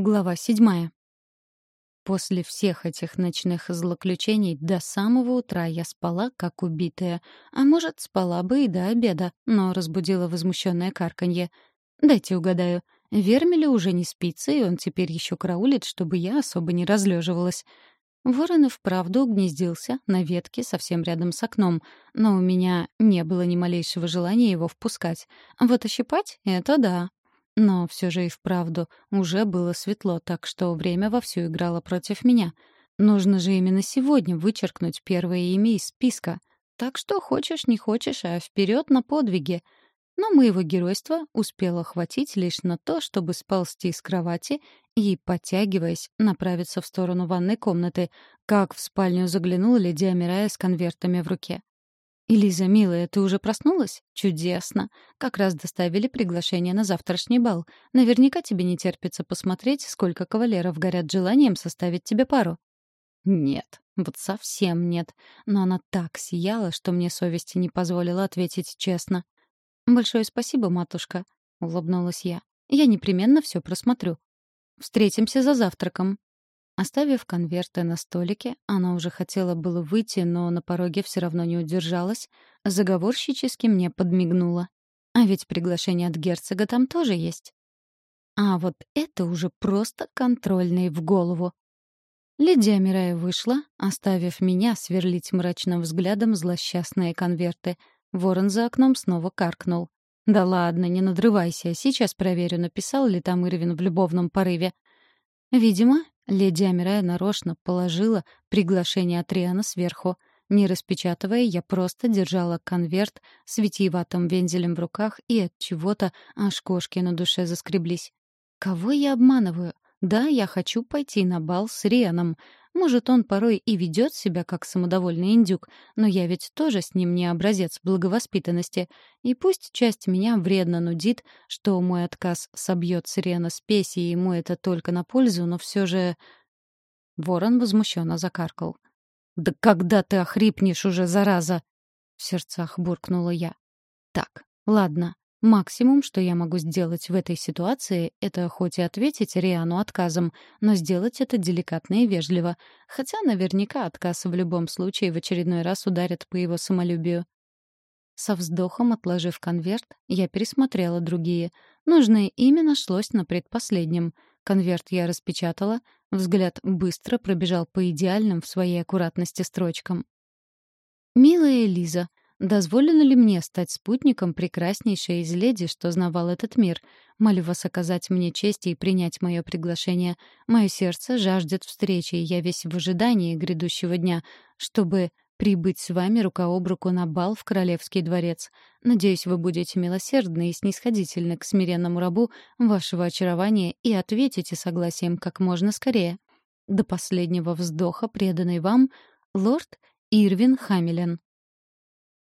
Глава седьмая. После всех этих ночных злоключений до самого утра я спала, как убитая. А может, спала бы и до обеда, но разбудила возмущенное карканье. Дайте угадаю. Вермелю уже не спится, и он теперь еще караулит, чтобы я особо не разлеживалась. Ворон и вправду угнездился на ветке совсем рядом с окном, но у меня не было ни малейшего желания его впускать. Вот ощипать — это да, но все же и вправду уже было светло, так что время вовсю играло против меня. Нужно же именно сегодня вычеркнуть первое имя из списка. Так что хочешь, не хочешь, а вперед на подвиги. Но моего геройства успело хватить лишь на то, чтобы сползти с кровати и, подтягиваясь, направиться в сторону ванной комнаты, как в спальню заглянула леди Амирая с конвертами в руке. «Элиза, милая, ты уже проснулась? Чудесно! Как раз доставили приглашение на завтрашний бал. Наверняка тебе не терпится посмотреть, сколько кавалеров горят желанием составить тебе пару». «Нет, вот совсем нет. Но она так сияла, что мне совести не позволила ответить честно». «Большое спасибо, матушка», — улыбнулась я. «Я непременно все просмотрю. Встретимся за завтраком». Оставив конверты на столике, она уже хотела было выйти, но на пороге все равно не удержалась, заговорщически мне подмигнула. А ведь приглашение от герцога там тоже есть. А вот это уже просто контрольный в голову. Лидия Мирая вышла, оставив меня сверлить мрачным взглядом злосчастные конверты. Ворон за окном снова каркнул. «Да ладно, не надрывайся, сейчас проверю, написал ли там Ирвин в любовном порыве». Видимо, Леди Амирая нарочно положила приглашение от Риана сверху. Не распечатывая, я просто держала конверт с витиеватым вензелем в руках, и от чего-то аж кошки на душе заскреблись. Кого я обманываю? Да, я хочу пойти на бал с Рианом. Может, он порой и ведет себя как самодовольный индюк, но я ведь тоже с ним не образец благовоспитанности. И пусть часть меня вредно нудит, что мой отказ собьет Сирена спеси, и ему это только на пользу, но все же... Ворон возмущенно закаркал. «Да когда ты охрипнешь уже, зараза!» В сердцах буркнула я. «Так, ладно, Максимум, что я могу сделать в этой ситуации, это хоть и ответить Риану отказом, но сделать это деликатно и вежливо. Хотя наверняка отказ в любом случае в очередной раз ударит по его самолюбию. Со вздохом отложив конверт, я пересмотрела другие. Нужное имя нашлось на предпоследнем. Конверт я распечатала, взгляд быстро пробежал по идеальным в своей аккуратности строчкам. «Милая Лиза, Дозволено ли мне стать спутником прекраснейшей из леди, что знавал этот мир? Молю вас оказать мне честь и принять мое приглашение. Мое сердце жаждет встречи, и я весь в ожидании грядущего дня, чтобы прибыть с вами рука об руку на бал в Королевский дворец. Надеюсь, вы будете милосердны и снисходительны к смиренному рабу вашего очарования и ответите согласием как можно скорее. До последнего вздоха, преданный вам, лорд Ирвин Хамилен.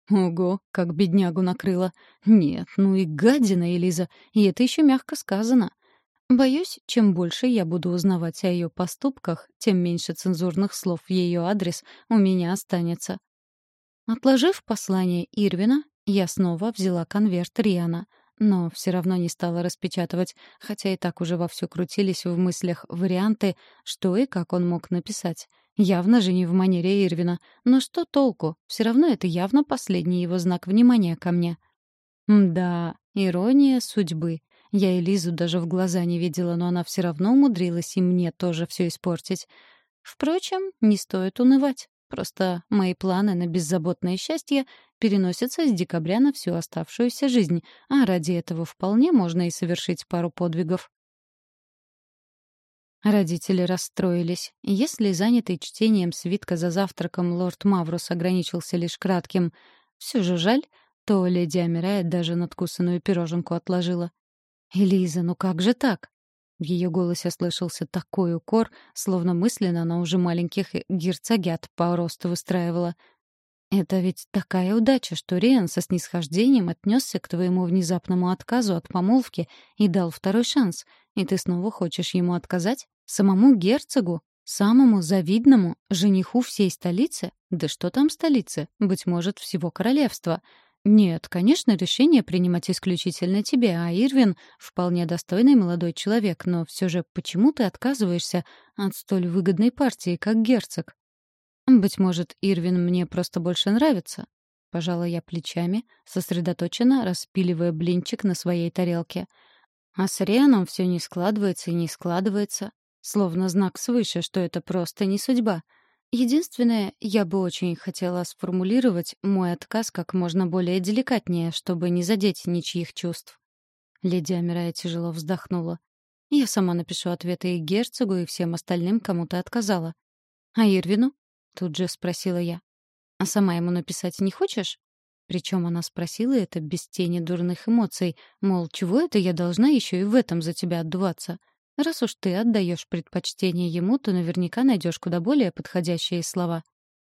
Ого, как беднягу накрыло. Нет, ну и гадина, Элиза, и это еще мягко сказано. Боюсь, чем больше я буду узнавать о ее поступках, тем меньше цензурных слов в ее адрес у меня останется. Отложив послание Ирвина, я снова взяла конверт Риана, но все равно не стала распечатывать, хотя и так уже вовсю крутились в мыслях варианты, что и как он мог написать. Явно же не в манере Ирвина. Но что толку? Все равно это явно последний его знак внимания ко мне. Да, ирония судьбы. Я Элизу даже в глаза не видела, но она все равно умудрилась и мне тоже все испортить. Впрочем, не стоит унывать. Просто мои планы на беззаботное счастье переносятся с декабря на всю оставшуюся жизнь, а ради этого вполне можно и совершить пару подвигов. Родители расстроились. Если занятый чтением свитка за завтраком лорд Маврус ограничился лишь кратким «все же жаль», то леди Амирая даже надкусанную пироженку отложила. «Элиза, ну как же так?» В ее голосе слышался такой укор, словно мысленно она уже маленьких герцогят по росту выстраивала. «Это ведь такая удача, что Риан со снисхождением отнесся к твоему внезапному отказу от помолвки и дал второй шанс, и ты снова хочешь ему отказать? Самому герцогу? Самому завидному жениху всей столицы? Да что там столицы? Быть может, всего королевства. Нет, конечно, решение принимать исключительно тебе, а Ирвин — вполне достойный молодой человек, но все же почему ты отказываешься от столь выгодной партии, как герцог? Быть может, Ирвин мне просто больше нравится? Пожала я плечами, сосредоточенно распиливая блинчик на своей тарелке. А с Рианом все не складывается и не складывается, словно знак свыше, что это просто не судьба — Единственное, я бы очень хотела сформулировать мой отказ как можно более деликатнее, чтобы не задеть ничьих чувств. Леди Амирая тяжело вздохнула. Я сама напишу ответы и герцогу, и всем остальным, кому ты отказала. А Ирвину? Тут же спросила я. А сама ему написать не хочешь? Причем она спросила это без тени дурных эмоций, мол, чего это я должна еще и в этом за тебя отдуваться? Раз уж ты отдаешь предпочтение ему, то наверняка найдешь куда более подходящие слова.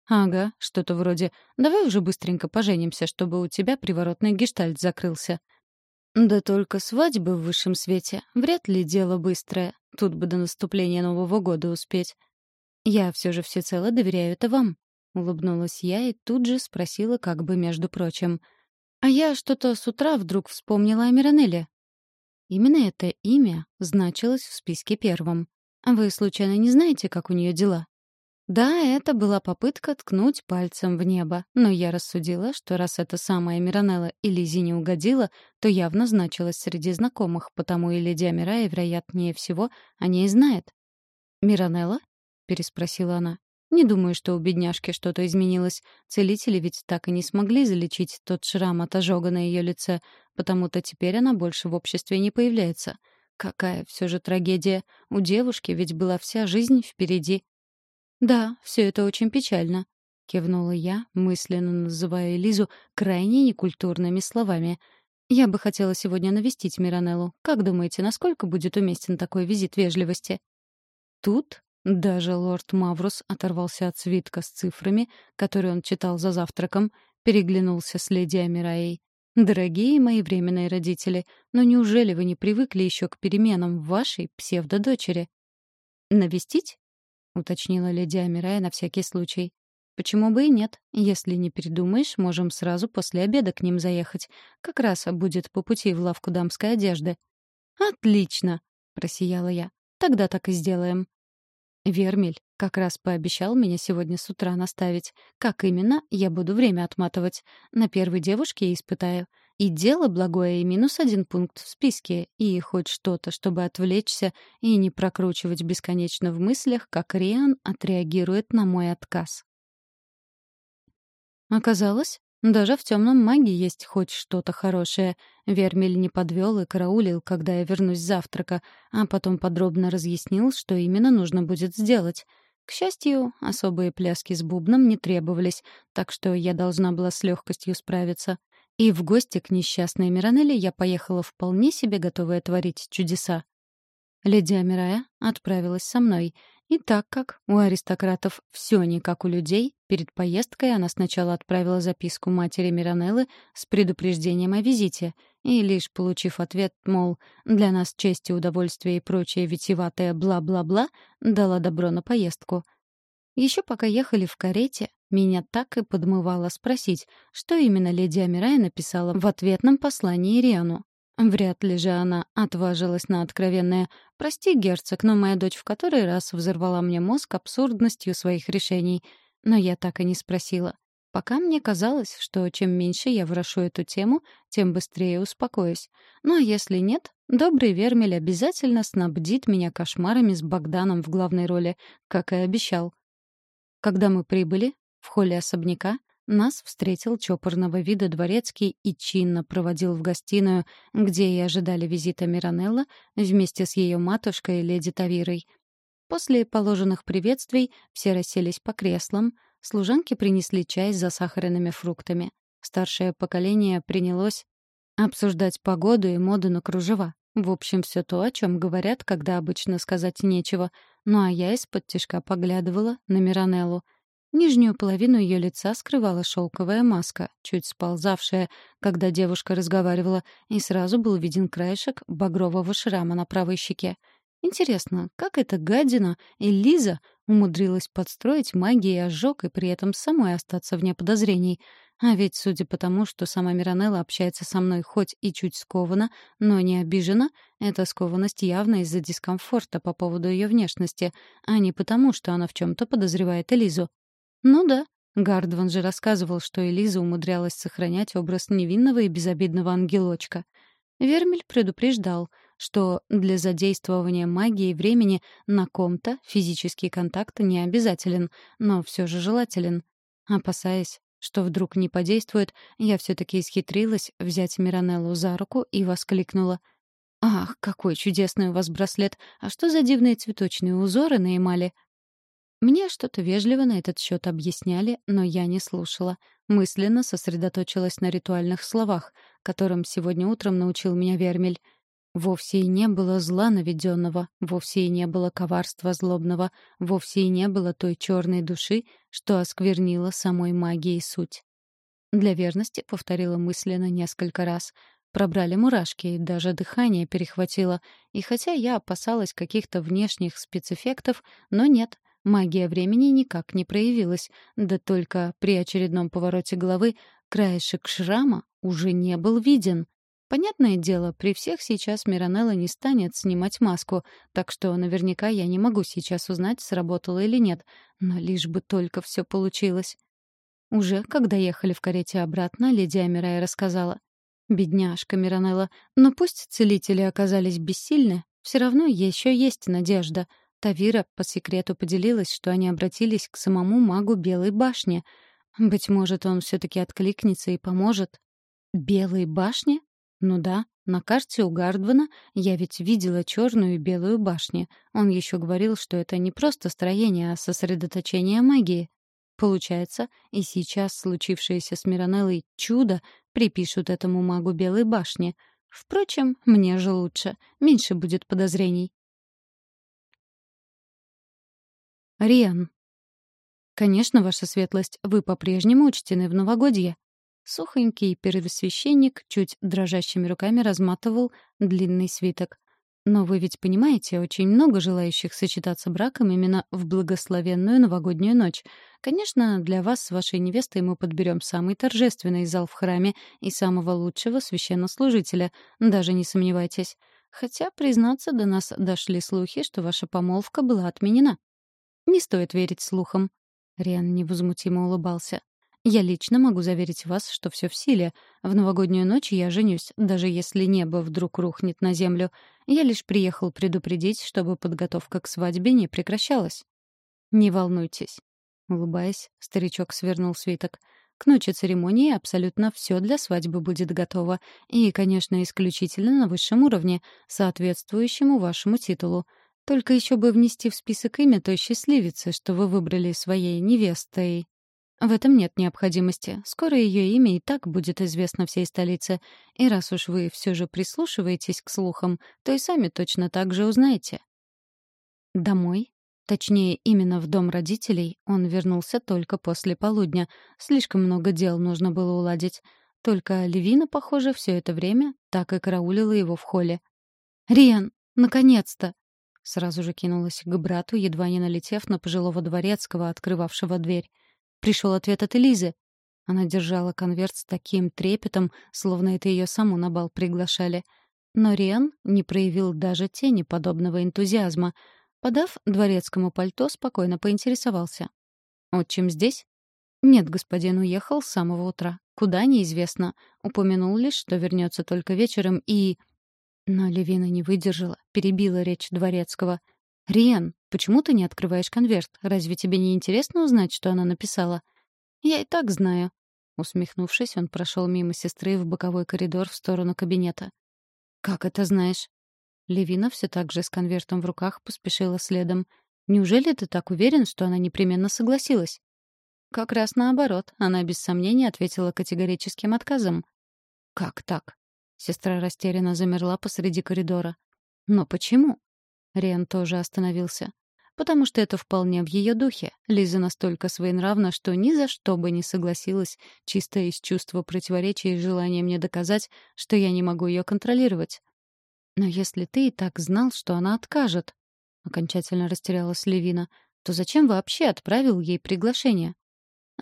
Ага, что-то вроде «давай уже быстренько поженимся, чтобы у тебя приворотный гештальт закрылся». Да только свадьбы в высшем свете вряд ли дело быстрое. Тут бы до наступления Нового года успеть. Я все же всецело доверяю это вам. Улыбнулась я и тут же спросила как бы между прочим. А я что-то с утра вдруг вспомнила о Миранелле. Именно это имя значилось в списке первым. Вы случайно не знаете, как у нее дела? Да, это была попытка ткнуть пальцем в небо, но я рассудила, что раз эта самая Миранелла и Лизи не угодила, то явно значилась среди знакомых, потому и леди Амирая, вероятнее всего, о ней знает. «Миранелла?» — переспросила она. Не думаю, что у бедняжки что-то изменилось. Целители ведь так и не смогли залечить тот шрам от ожога на ее лице, потому-то теперь она больше в обществе не появляется. Какая все же трагедия. У девушки ведь была вся жизнь впереди. «Да, все это очень печально», — кивнула я, мысленно называя Элизу крайне некультурными словами. «Я бы хотела сегодня навестить Миранеллу. Как думаете, насколько будет уместен такой визит вежливости?» Тут даже лорд Маврус оторвался от свитка с цифрами, который он читал за завтраком, переглянулся с леди Амираей. «Дорогие мои временные родители, но неужели вы не привыкли еще к переменам в вашей псевдодочери?» «Навестить?» — уточнила леди Амирая на всякий случай. «Почему бы и нет? Если не передумаешь, можем сразу после обеда к ним заехать. Как раз будет по пути в лавку дамской одежды». «Отлично!» — просияла я. «Тогда так и сделаем». Вермель как раз пообещал меня сегодня с утра наставить. Как именно, я буду время отматывать. На первой девушке испытаю. И дело благое, и минус один пункт в списке, и хоть что-то, чтобы отвлечься и не прокручивать бесконечно в мыслях, как Риан отреагирует на мой отказ. Оказалось, даже в темном маге есть хоть что-то хорошее. Вермель не подвел и караулил, когда я вернусь с завтрака, а потом подробно разъяснил, что именно нужно будет сделать. К счастью, особые пляски с бубном не требовались, так что я должна была с легкостью справиться. И в гости к несчастной Миранелле я поехала вполне себе готовая творить чудеса. Леди Амирая отправилась со мной, и так как у аристократов все не как у людей, перед поездкой она сначала отправила записку матери Миранеллы с предупреждением о визите, и лишь получив ответ, мол, для нас честь и удовольствие и прочее витиеватое бла-бла-бла, дала добро на поездку. Еще пока ехали в карете, меня так и подмывало спросить, что именно леди Амирая написала в ответном послании Ириану. Вряд ли же она отважилась на откровенное «Прости, герцог, но моя дочь в который раз взорвала мне мозг абсурдностью своих решений». Но я так и не спросила. Пока мне казалось, что чем меньше я ворошу эту тему, тем быстрее успокоюсь. Ну а если нет, добрый Вермель обязательно снабдит меня кошмарами с Богданом в главной роли, как и обещал. Когда мы прибыли, в холле особняка нас встретил чопорного вида дворецкий и чинно проводил в гостиную, где и ожидали визита Миранелла вместе с ее матушкой леди Тавирой. После положенных приветствий все расселись по креслам, служанки принесли чай с засахаренными фруктами. Старшее поколение принялось обсуждать погоду и моду на кружева. В общем, все то, о чем говорят, когда обычно сказать нечего. Ну а я из-под тишка поглядывала на Миранеллу — Нижнюю половину ее лица скрывала шелковая маска, чуть сползавшая, когда девушка разговаривала, и сразу был виден краешек багрового шрама на правой щеке. Интересно, как эта гадина и Лиза умудрилась подстроить магией ожог и при этом самой остаться вне подозрений? А ведь, судя по тому, что сама Миранелла общается со мной хоть и чуть скованно, но не обижена, эта скованность явно из-за дискомфорта по поводу ее внешности, а не потому, что она в чем-то подозревает Элизу. Ну да, Гардван же рассказывал, что Элиза умудрялась сохранять образ невинного и безобидного ангелочка. Вермель предупреждал, что для задействования магии времени на ком-то физический контакт не обязателен, но все же желателен. Опасаясь, что вдруг не подействует, я все-таки исхитрилась взять Миранеллу за руку и воскликнула. «Ах, какой чудесный у вас браслет! А что за дивные цветочные узоры на эмали?» Мне что-то вежливо на этот счет объясняли, но я не слушала. Мысленно сосредоточилась на ритуальных словах, которым сегодня утром научил меня Вермель. Вовсе и не было зла наведенного, вовсе и не было коварства злобного, вовсе и не было той черной души, что осквернила самой магией суть. Для верности повторила мысленно несколько раз. Пробрали мурашки, и даже дыхание перехватило. И хотя я опасалась каких-то внешних спецэффектов, но нет, магия времени никак не проявилась. Да только при очередном повороте головы краешек шрама уже не был виден. Понятное дело, при всех сейчас Миранелла не станет снимать маску, так что наверняка я не могу сейчас узнать, сработало или нет, но лишь бы только все получилось. Уже, когда ехали в карете обратно, леди Амирая рассказала. «Бедняжка Миранелла, но пусть целители оказались бессильны, все равно еще есть надежда. Тавира по секрету поделилась, что они обратились к самому магу Белой башни. Быть может, он все-таки откликнется и поможет». «Белой башне?» Ну да, на карте у Гардвана я ведь видела черную и белую башни. Он еще говорил, что это не просто строение, а сосредоточение магии. Получается, и сейчас случившееся с Миранеллой чудо припишут этому магу Белой башни. Впрочем, мне же лучше, меньше будет подозрений. Риан. Конечно, ваша светлость, вы по-прежнему учтены в новогодье. Сухонький первосвященник чуть дрожащими руками разматывал длинный свиток. Но вы ведь понимаете, очень много желающих сочетаться браком именно в благословенную новогоднюю ночь. Конечно, для вас с вашей невестой мы подберем самый торжественный зал в храме и самого лучшего священнослужителя, даже не сомневайтесь. Хотя, признаться, до нас дошли слухи, что ваша помолвка была отменена. Не стоит верить слухам. Риан невозмутимо улыбался. Я лично могу заверить вас, что все в силе. В новогоднюю ночь я женюсь, даже если небо вдруг рухнет на землю. Я лишь приехал предупредить, чтобы подготовка к свадьбе не прекращалась. Не волнуйтесь. Улыбаясь, старичок свернул свиток. К ночи церемонии абсолютно все для свадьбы будет готово. И, конечно, исключительно на высшем уровне, соответствующему вашему титулу. Только еще бы внести в список имя той счастливицы, что вы выбрали своей невестой. В этом нет необходимости. Скоро ее имя и так будет известно всей столице. И раз уж вы все же прислушиваетесь к слухам, то и сами точно так же узнаете. Домой? Точнее, именно в дом родителей он вернулся только после полудня. Слишком много дел нужно было уладить. Только Левина, похоже, все это время так и караулила его в холле. «Риан, наконец-то!» Сразу же кинулась к брату, едва не налетев на пожилого дворецкого, открывавшего дверь. Пришел ответ от Элизы. Она держала конверт с таким трепетом, словно это ее саму на бал приглашали. Но Риан не проявил даже тени подобного энтузиазма. Подав дворецкому пальто, спокойно поинтересовался. «Отчим здесь?» «Нет, господин уехал с самого утра. Куда — неизвестно. Упомянул лишь, что вернется только вечером и...» Но Левина не выдержала, перебила речь дворецкого. «Риан, почему ты не открываешь конверт? Разве тебе не интересно узнать, что она написала?» «Я и так знаю». Усмехнувшись, он прошел мимо сестры в боковой коридор в сторону кабинета. «Как это знаешь?» Левина все так же с конвертом в руках поспешила следом. «Неужели ты так уверен, что она непременно согласилась?» Как раз наоборот, она без сомнения ответила категорическим отказом. «Как так?» Сестра растерянно замерла посреди коридора. «Но почему?» Риан тоже остановился. Потому что это вполне в ее духе. Лиза настолько своенравна, что ни за что бы не согласилась, чисто из чувства противоречия и желания мне доказать, что я не могу ее контролировать. Но если ты и так знал, что она откажет, окончательно растерялась Левина, то зачем вообще отправил ей приглашение?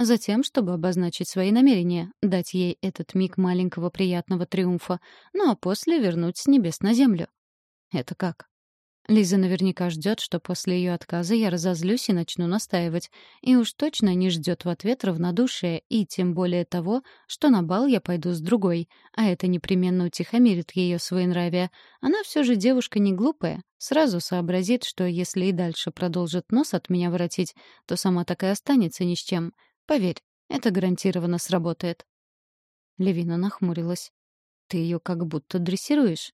Затем, чтобы обозначить свои намерения, дать ей этот миг маленького приятного триумфа, ну а после вернуть с небес на землю. Это как? Лиза наверняка ждет, что после ее отказа я разозлюсь и начну настаивать. И уж точно не ждет в ответ равнодушие, и тем более того, что на бал я пойду с другой. А это непременно утихомирит ее своенравие. Она все же девушка не глупая. Сразу сообразит, что если и дальше продолжит нос от меня воротить, то сама так и останется ни с чем. Поверь, это гарантированно сработает. Левина нахмурилась. «Ты ее как будто дрессируешь?»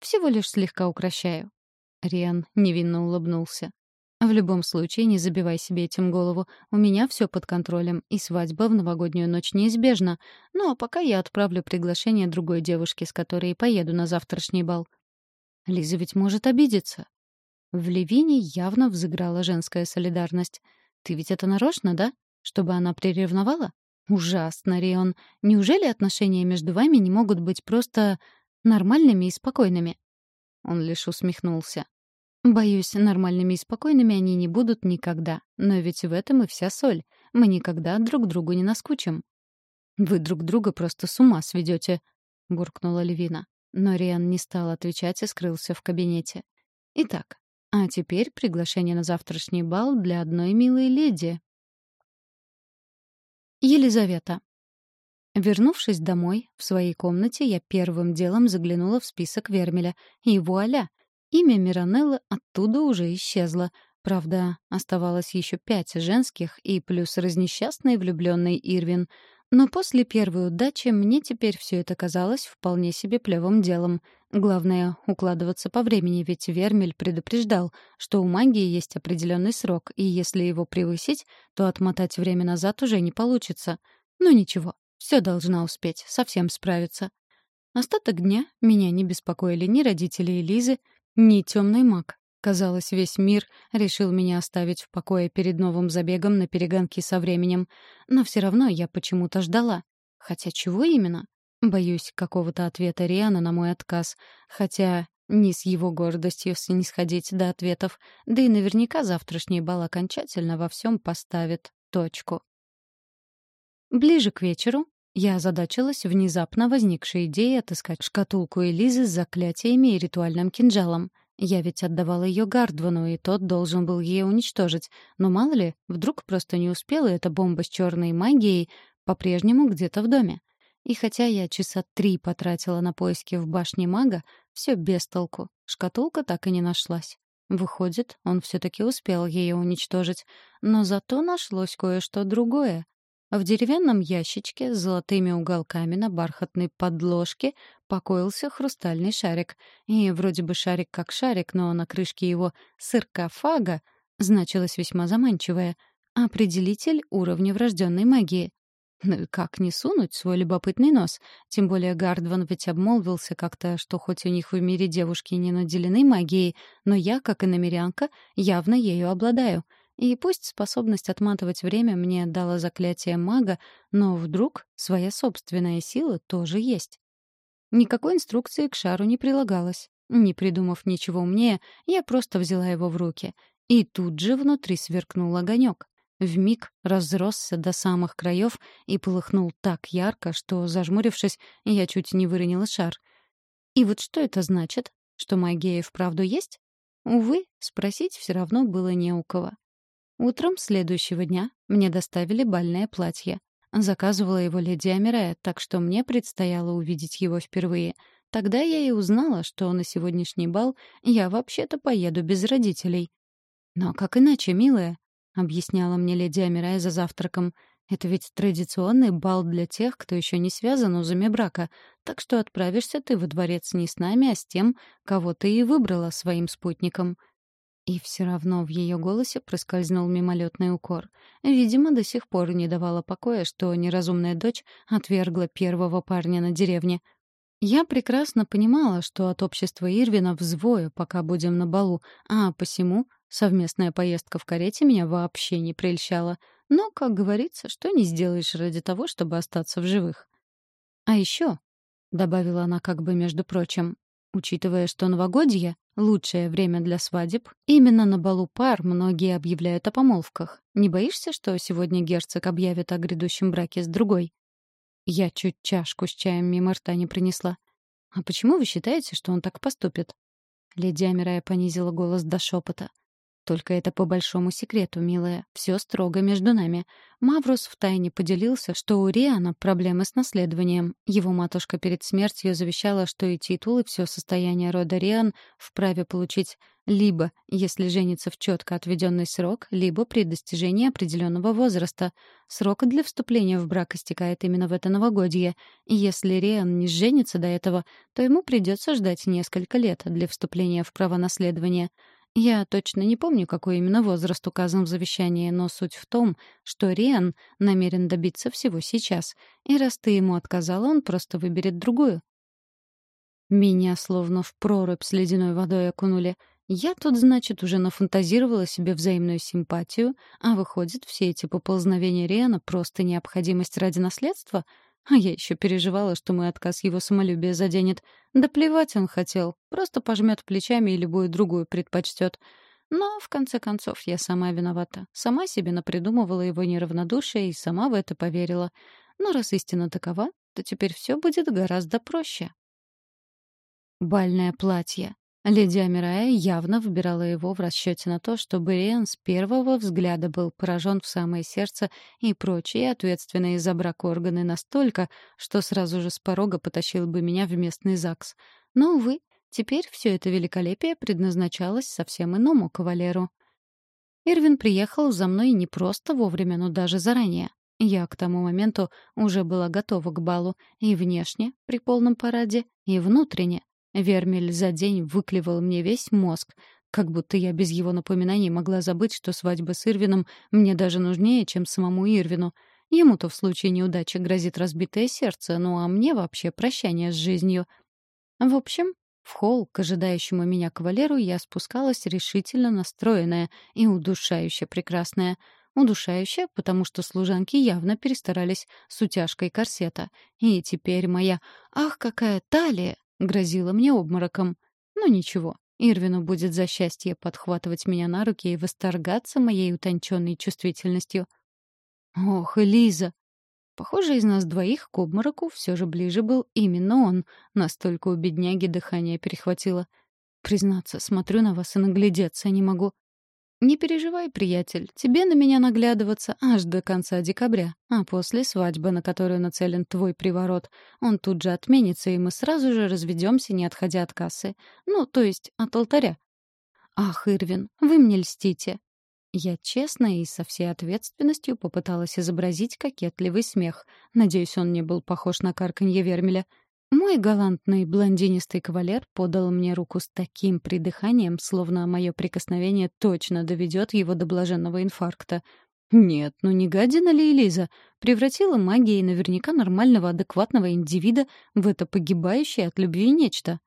«Всего лишь слегка укращаю. Риан невинно улыбнулся. В любом случае, не забивай себе этим голову. У меня все под контролем, и свадьба в новогоднюю ночь неизбежна. Ну а пока я отправлю приглашение другой девушке, с которой поеду на завтрашний бал. Лиза ведь может обидеться. В Левине явно взыграла женская солидарность. Ты ведь это нарочно, да? Чтобы она приревновала? Ужасно, Рион. Неужели отношения между вами не могут быть просто нормальными и спокойными? Он лишь усмехнулся. Боюсь, нормальными и спокойными они не будут никогда. Но ведь в этом и вся соль. Мы никогда друг другу не наскучим. «Вы друг друга просто с ума сведете», — буркнула Левина. Но Риан не стал отвечать и скрылся в кабинете. «Итак, а теперь приглашение на завтрашний бал для одной милой леди». Елизавета. Вернувшись домой, в своей комнате я первым делом заглянула в список Вермеля. И вуаля! Имя Миранеллы оттуда уже исчезло. Правда, оставалось еще пять женских и плюс разнесчастный влюбленный Ирвин. Но после первой удачи мне теперь все это казалось вполне себе плевым делом. Главное — укладываться по времени, ведь Вермель предупреждал, что у магии есть определенный срок, и если его превысить, то отмотать время назад уже не получится. Но ничего, все должна успеть, совсем справиться. Остаток дня меня не беспокоили ни родители Лизы, ни темный маг. Казалось, весь мир решил меня оставить в покое перед новым забегом на перегонки со временем. Но все равно я почему-то ждала. Хотя чего именно? Боюсь какого-то ответа Риана на мой отказ. Хотя не с его гордостью снисходить до ответов. Да и наверняка завтрашний бал окончательно во всем поставит точку. Ближе к вечеру я озадачилась внезапно возникшей идеей отыскать шкатулку Элизы с заклятиями и ритуальным кинжалом. Я ведь отдавала ее Гардвану, и тот должен был ее уничтожить. Но мало ли, вдруг просто не успела эта бомба с черной магией по-прежнему где-то в доме. И хотя я часа три потратила на поиски в башне мага, все без толку. Шкатулка так и не нашлась. Выходит, он все-таки успел ее уничтожить. Но зато нашлось кое-что другое. В деревянном ящичке с золотыми уголками на бархатной подложке покоился хрустальный шарик. И вроде бы шарик как шарик, но на крышке его саркофага значилось весьма заманчивое — определитель уровня врожденной магии. Ну и как не сунуть свой любопытный нос? Тем более Гардван ведь обмолвился как-то, что хоть у них в мире девушки не наделены магией, но я, как и намерянка, явно ею обладаю — и пусть способность отматывать время мне дала заклятие мага, но вдруг своя собственная сила тоже есть. Никакой инструкции к шару не прилагалось. Не придумав ничего умнее, я просто взяла его в руки. И тут же внутри сверкнул огонек. Вмиг разросся до самых краев и полыхнул так ярко, что, зажмурившись, я чуть не выронила шар. И вот что это значит? Что магия вправду есть? Увы, спросить все равно было не у кого. Утром следующего дня мне доставили бальное платье. Заказывала его леди Амирая, так что мне предстояло увидеть его впервые. Тогда я и узнала, что на сегодняшний бал я вообще-то поеду без родителей. «Но как иначе, милая?» — объясняла мне леди Амирая за завтраком. «Это ведь традиционный бал для тех, кто еще не связан узами брака, так что отправишься ты во дворец не с нами, а с тем, кого ты и выбрала своим спутником. И все равно в ее голосе проскользнул мимолетный укор. Видимо, до сих пор не давала покоя, что неразумная дочь отвергла первого парня на деревне. Я прекрасно понимала, что от общества Ирвина взвою, пока будем на балу, а посему совместная поездка в карете меня вообще не прельщала. Но, как говорится, что не сделаешь ради того, чтобы остаться в живых. «А еще», — добавила она как бы между прочим, Учитывая, что новогодье, лучшее время для свадеб. Именно на балу пар многие объявляют о помолвках. Не боишься, что сегодня герцог объявит о грядущем браке с другой? Я чуть чашку с чаем мимо рта не принесла. А почему вы считаете, что он так поступит? Леди Амирая понизила голос до шепота. Только это по большому секрету, милая. Все строго между нами. Маврус втайне поделился, что у Риана проблемы с наследованием. Его матушка перед смертью завещала, что и титул, и все состояние рода Риан вправе получить либо, если женится в четко отведенный срок, либо при достижении определенного возраста. Срок для вступления в брак истекает именно в это новогодье. Если Риан не женится до этого, то ему придется ждать несколько лет для вступления в право наследования — я точно не помню, какой именно возраст указан в завещании, но суть в том, что Риан намерен добиться всего сейчас, и раз ты ему отказала, он просто выберет другую. Меня словно в прорубь с ледяной водой окунули. Я тут, значит, уже нафантазировала себе взаимную симпатию, а выходит, все эти поползновения Риана — просто необходимость ради наследства — а я еще переживала, что мой отказ его самолюбие заденет. Да плевать он хотел. Просто пожмет плечами и любую другую предпочтет. Но, в конце концов, я сама виновата. Сама себе напридумывала его неравнодушие и сама в это поверила. Но раз истина такова, то теперь все будет гораздо проще. Бальное платье. Леди Амирая явно выбирала его в расчете на то, что Бериан с первого взгляда был поражен в самое сердце и прочие ответственные за брак органы настолько, что сразу же с порога потащил бы меня в местный ЗАГС. Но, увы, теперь все это великолепие предназначалось совсем иному кавалеру. Ирвин приехал за мной не просто вовремя, но даже заранее. Я к тому моменту уже была готова к балу и внешне, при полном параде, и внутренне, Вермель за день выклевал мне весь мозг, как будто я без его напоминаний могла забыть, что свадьба с Ирвином мне даже нужнее, чем самому Ирвину. Ему-то в случае неудачи грозит разбитое сердце, ну а мне вообще прощание с жизнью. В общем, в холл к ожидающему меня кавалеру я спускалась решительно настроенная и удушающе прекрасная. Удушающая, потому что служанки явно перестарались с утяжкой корсета. И теперь моя «Ах, какая талия!» Грозила мне обмороком. Но ничего, Ирвину будет за счастье подхватывать меня на руки и восторгаться моей утонченной чувствительностью. Ох, Элиза! Похоже, из нас двоих к обмороку все же ближе был именно он. Настолько у бедняги дыхание перехватило. Признаться, смотрю на вас и наглядеться не могу. «Не переживай, приятель, тебе на меня наглядываться аж до конца декабря, а после свадьбы, на которую нацелен твой приворот, он тут же отменится, и мы сразу же разведемся, не отходя от кассы. Ну, то есть от алтаря». «Ах, Ирвин, вы мне льстите». Я честно и со всей ответственностью попыталась изобразить кокетливый смех. Надеюсь, он не был похож на карканье вермеля. Мой галантный блондинистый кавалер подал мне руку с таким придыханием, словно мое прикосновение точно доведет его до блаженного инфаркта. Нет, ну не гадина ли Элиза? Превратила магией наверняка нормального, адекватного индивида в это погибающее от любви нечто.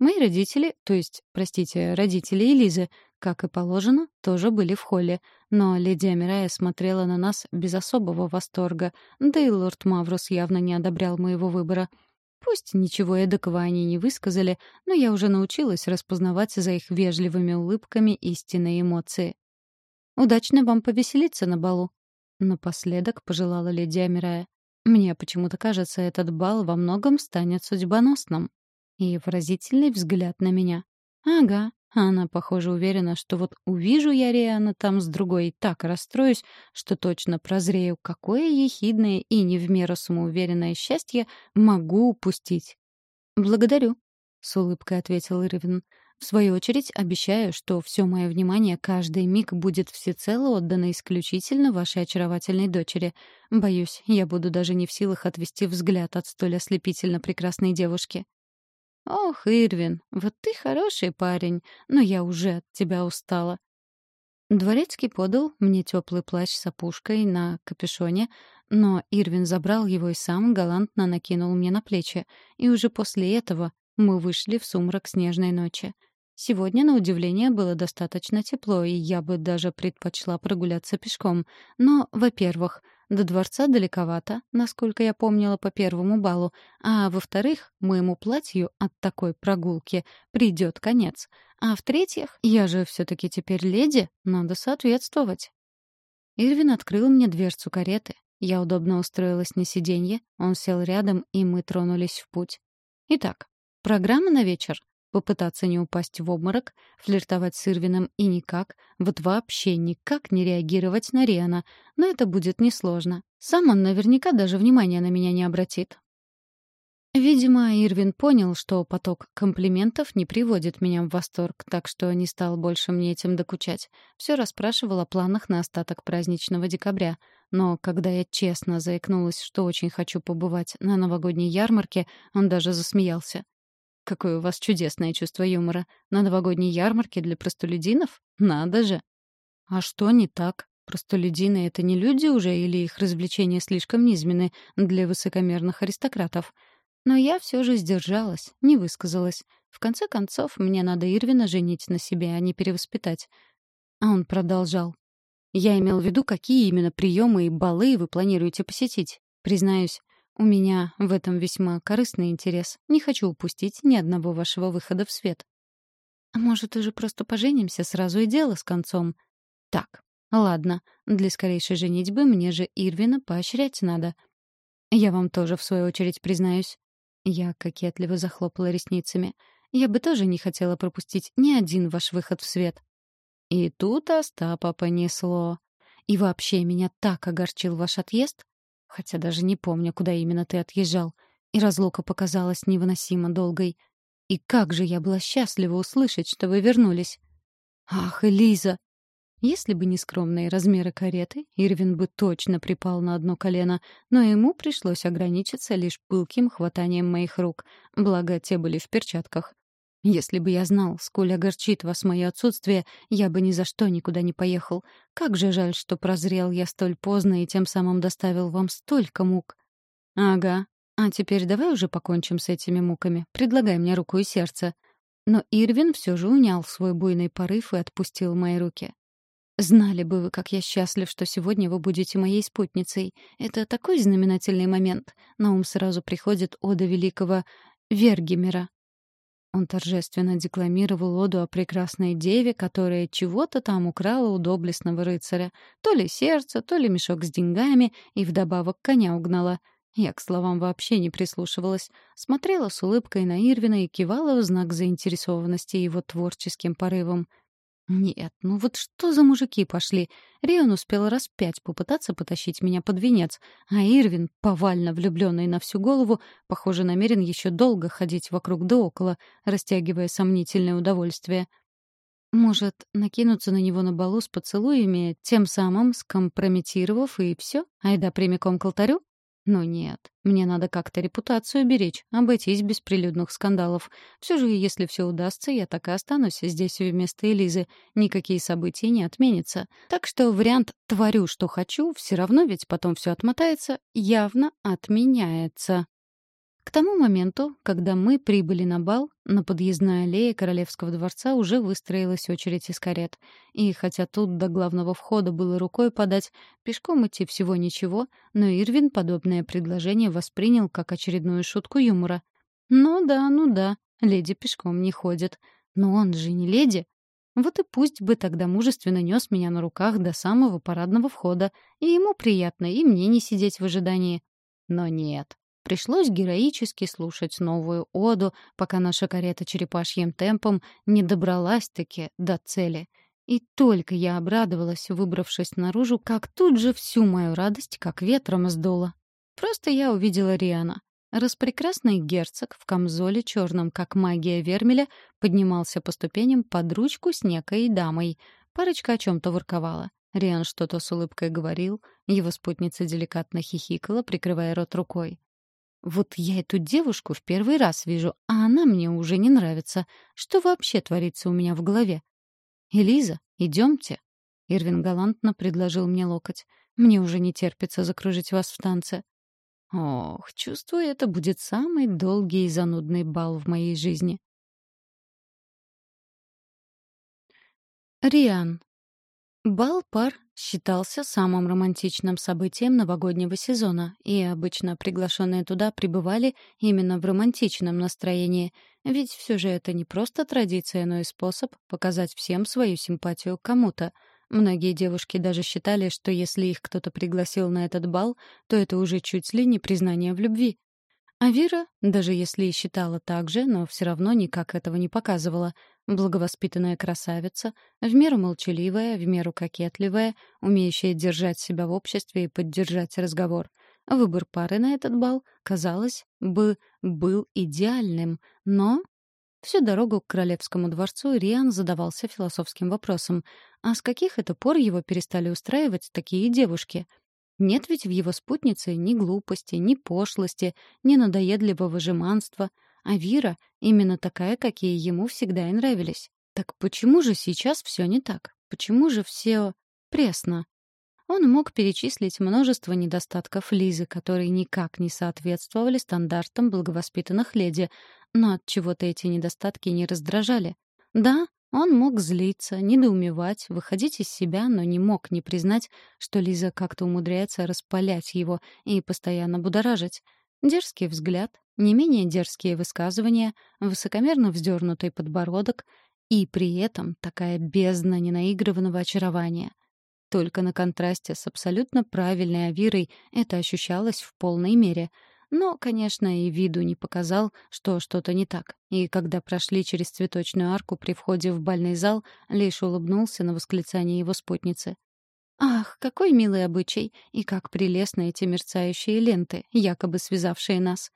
Мои родители, то есть, простите, родители Элизы, как и положено, тоже были в холле, но леди Амирая смотрела на нас без особого восторга, да и лорд Маврус явно не одобрял моего выбора — Пусть ничего эдакого они не высказали, но я уже научилась распознавать за их вежливыми улыбками истинные эмоции. «Удачно вам повеселиться на балу», — напоследок пожелала леди Амирая. «Мне почему-то кажется, этот бал во многом станет судьбоносным». И выразительный взгляд на меня. «Ага, она, похоже, уверена, что вот увижу я Риана там с другой и так расстроюсь, что точно прозрею, какое ехидное и не в меру самоуверенное счастье могу упустить. «Благодарю», — с улыбкой ответил Ирвин. «В свою очередь обещаю, что все мое внимание каждый миг будет всецело отдано исключительно вашей очаровательной дочери. Боюсь, я буду даже не в силах отвести взгляд от столь ослепительно прекрасной девушки». «Ох, Ирвин, вот ты хороший парень, но я уже от тебя устала». Дворецкий подал мне теплый плащ с опушкой на капюшоне, но Ирвин забрал его и сам галантно накинул мне на плечи, и уже после этого мы вышли в сумрак снежной ночи. Сегодня, на удивление, было достаточно тепло, и я бы даже предпочла прогуляться пешком. Но, во-первых, до дворца далековато, насколько я помнила по первому балу, а во-вторых, моему платью от такой прогулки придет конец. А в-третьих, я же все-таки теперь леди, надо соответствовать. Ирвин открыл мне дверцу кареты. Я удобно устроилась на сиденье, он сел рядом, и мы тронулись в путь. Итак, программа на вечер. Попытаться не упасть в обморок, флиртовать с Ирвином и никак, вот вообще никак не реагировать на Риана. Но это будет несложно. Сам он наверняка даже внимания на меня не обратит. Видимо, Ирвин понял, что поток комплиментов не приводит меня в восторг, так что не стал больше мне этим докучать. Все расспрашивал о планах на остаток праздничного декабря. Но когда я честно заикнулась, что очень хочу побывать на новогодней ярмарке, он даже засмеялся. Какое у вас чудесное чувство юмора. На новогодней ярмарке для простолюдинов? Надо же. А что не так? Простолюдины — это не люди уже или их развлечения слишком низменны для высокомерных аристократов? Но я все же сдержалась, не высказалась. В конце концов, мне надо Ирвина женить на себе, а не перевоспитать. А он продолжал. Я имел в виду, какие именно приемы и балы вы планируете посетить. Признаюсь, у меня в этом весьма корыстный интерес. Не хочу упустить ни одного вашего выхода в свет. А может, уже просто поженимся сразу и дело с концом? Так, ладно, для скорейшей женитьбы мне же Ирвина поощрять надо. Я вам тоже, в свою очередь, признаюсь. Я кокетливо захлопала ресницами. Я бы тоже не хотела пропустить ни один ваш выход в свет. И тут Остапа понесло. И вообще меня так огорчил ваш отъезд, хотя даже не помню, куда именно ты отъезжал, и разлука показалась невыносимо долгой. И как же я была счастлива услышать, что вы вернулись. Ах, Элиза! Если бы не скромные размеры кареты, Ирвин бы точно припал на одно колено, но ему пришлось ограничиться лишь пылким хватанием моих рук, благо те были в перчатках. Если бы я знал, сколь огорчит вас мое отсутствие, я бы ни за что никуда не поехал. Как же жаль, что прозрел я столь поздно и тем самым доставил вам столько мук. Ага. А теперь давай уже покончим с этими муками. Предлагай мне руку и сердце. Но Ирвин все же унял свой буйный порыв и отпустил мои руки. Знали бы вы, как я счастлив, что сегодня вы будете моей спутницей. Это такой знаменательный момент. На ум сразу приходит ода великого Вергимера. Он торжественно декламировал оду о прекрасной деве, которая чего-то там украла у доблестного рыцаря. То ли сердце, то ли мешок с деньгами, и вдобавок коня угнала. Я к словам вообще не прислушивалась. Смотрела с улыбкой на Ирвина и кивала в знак заинтересованности его творческим порывом. Нет, ну вот что за мужики пошли? Рион успел раз пять попытаться потащить меня под венец, а Ирвин, повально влюбленный на всю голову, похоже, намерен еще долго ходить вокруг да около, растягивая сомнительное удовольствие. Может, накинуться на него на балу с поцелуями, тем самым скомпрометировав и все, айда прямиком к алтарю? Но нет, мне надо как-то репутацию беречь, обойтись без прилюдных скандалов. Все же, если все удастся, я так и останусь здесь вместо Элизы. Никакие события не отменятся. Так что вариант «творю, что хочу» все равно ведь потом все отмотается, явно отменяется. К тому моменту, когда мы прибыли на бал, на подъездной аллее Королевского дворца уже выстроилась очередь из карет. И хотя тут до главного входа было рукой подать, пешком идти всего ничего, но Ирвин подобное предложение воспринял как очередную шутку юмора. «Ну да, ну да, леди пешком не ходит. Но он же не леди. Вот и пусть бы тогда мужественно нес меня на руках до самого парадного входа, и ему приятно, и мне не сидеть в ожидании. Но нет, Пришлось героически слушать новую оду, пока наша карета черепашьим темпом не добралась-таки до цели. И только я обрадовалась, выбравшись наружу, как тут же всю мою радость как ветром сдуло. Просто я увидела Риана. Распрекрасный герцог в камзоле черном, как магия Вермеля, поднимался по ступеням под ручку с некой дамой. Парочка о чем-то ворковала. Риан что-то с улыбкой говорил, его спутница деликатно хихикала, прикрывая рот рукой. Вот я эту девушку в первый раз вижу, а она мне уже не нравится. Что вообще творится у меня в голове? «Элиза, идемте». Ирвин галантно предложил мне локоть. «Мне уже не терпится закружить вас в танце». Ох, чувствую, это будет самый долгий и занудный бал в моей жизни. Риан. Бал пар считался самым романтичным событием новогоднего сезона, и обычно приглашенные туда пребывали именно в романтичном настроении, ведь все же это не просто традиция, но и способ показать всем свою симпатию кому-то. Многие девушки даже считали, что если их кто-то пригласил на этот бал, то это уже чуть ли не признание в любви. А Вера, даже если и считала так же, но все равно никак этого не показывала. Благовоспитанная красавица, в меру молчаливая, в меру кокетливая, умеющая держать себя в обществе и поддержать разговор. Выбор пары на этот бал, казалось бы, был идеальным, но... Всю дорогу к Королевскому дворцу Риан задавался философским вопросом. А с каких это пор его перестали устраивать такие девушки — нет ведь в его спутнице ни глупости, ни пошлости, ни надоедливого жеманства, а Вира именно такая, какие ему всегда и нравились. Так почему же сейчас все не так? Почему же все пресно? Он мог перечислить множество недостатков Лизы, которые никак не соответствовали стандартам благовоспитанных леди, но от чего-то эти недостатки не раздражали. Да, он мог злиться, недоумевать, выходить из себя, но не мог не признать, что Лиза как-то умудряется распалять его и постоянно будоражить. Дерзкий взгляд, не менее дерзкие высказывания, высокомерно вздернутый подбородок и при этом такая бездна ненаигрыванного очарования. Только на контрасте с абсолютно правильной Авирой это ощущалось в полной мере — но, конечно, и виду не показал, что что-то не так. И когда прошли через цветочную арку при входе в бальный зал, лишь улыбнулся на восклицание его спутницы. «Ах, какой милый обычай! И как прелестны эти мерцающие ленты, якобы связавшие нас!»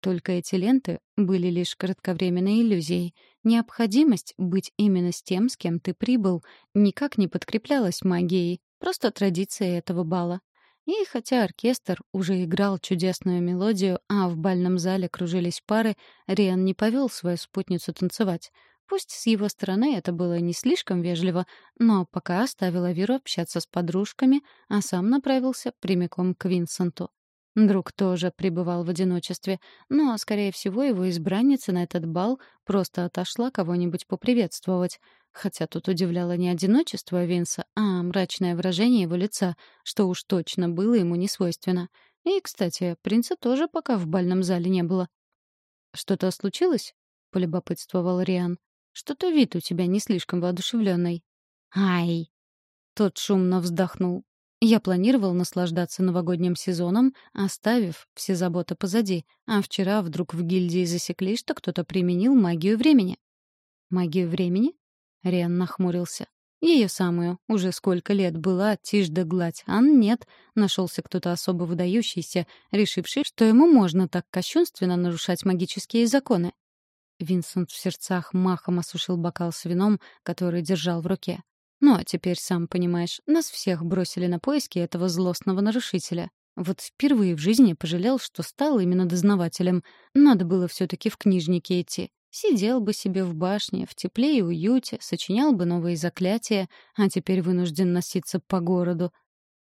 Только эти ленты были лишь кратковременной иллюзией. Необходимость быть именно с тем, с кем ты прибыл, никак не подкреплялась магией, просто традицией этого бала. И хотя оркестр уже играл чудесную мелодию, а в бальном зале кружились пары, Риан не повел свою спутницу танцевать. Пусть с его стороны это было не слишком вежливо, но пока оставила Веру общаться с подружками, а сам направился прямиком к Винсенту. Друг тоже пребывал в одиночестве, но, скорее всего, его избранница на этот бал просто отошла кого-нибудь поприветствовать. Хотя тут удивляло не одиночество Винса, а мрачное выражение его лица, что уж точно было ему не свойственно. И, кстати, принца тоже пока в бальном зале не было. «Что-то случилось?» — полюбопытствовал Риан. «Что-то вид у тебя не слишком воодушевленный». «Ай!» Тот шумно вздохнул. Я планировал наслаждаться новогодним сезоном, оставив все заботы позади, а вчера вдруг в гильдии засекли, что кто-то применил магию времени. «Магию времени?» — Риан нахмурился. Ее самую. Уже сколько лет была, тишь да гладь. А нет, нашелся кто-то особо выдающийся, решивший, что ему можно так кощунственно нарушать магические законы. Винсент в сердцах махом осушил бокал с вином, который держал в руке. Ну а теперь, сам понимаешь, нас всех бросили на поиски этого злостного нарушителя. Вот впервые в жизни пожалел, что стал именно дознавателем. Надо было все-таки в книжники идти. Сидел бы себе в башне, в тепле и уюте, сочинял бы новые заклятия, а теперь вынужден носиться по городу.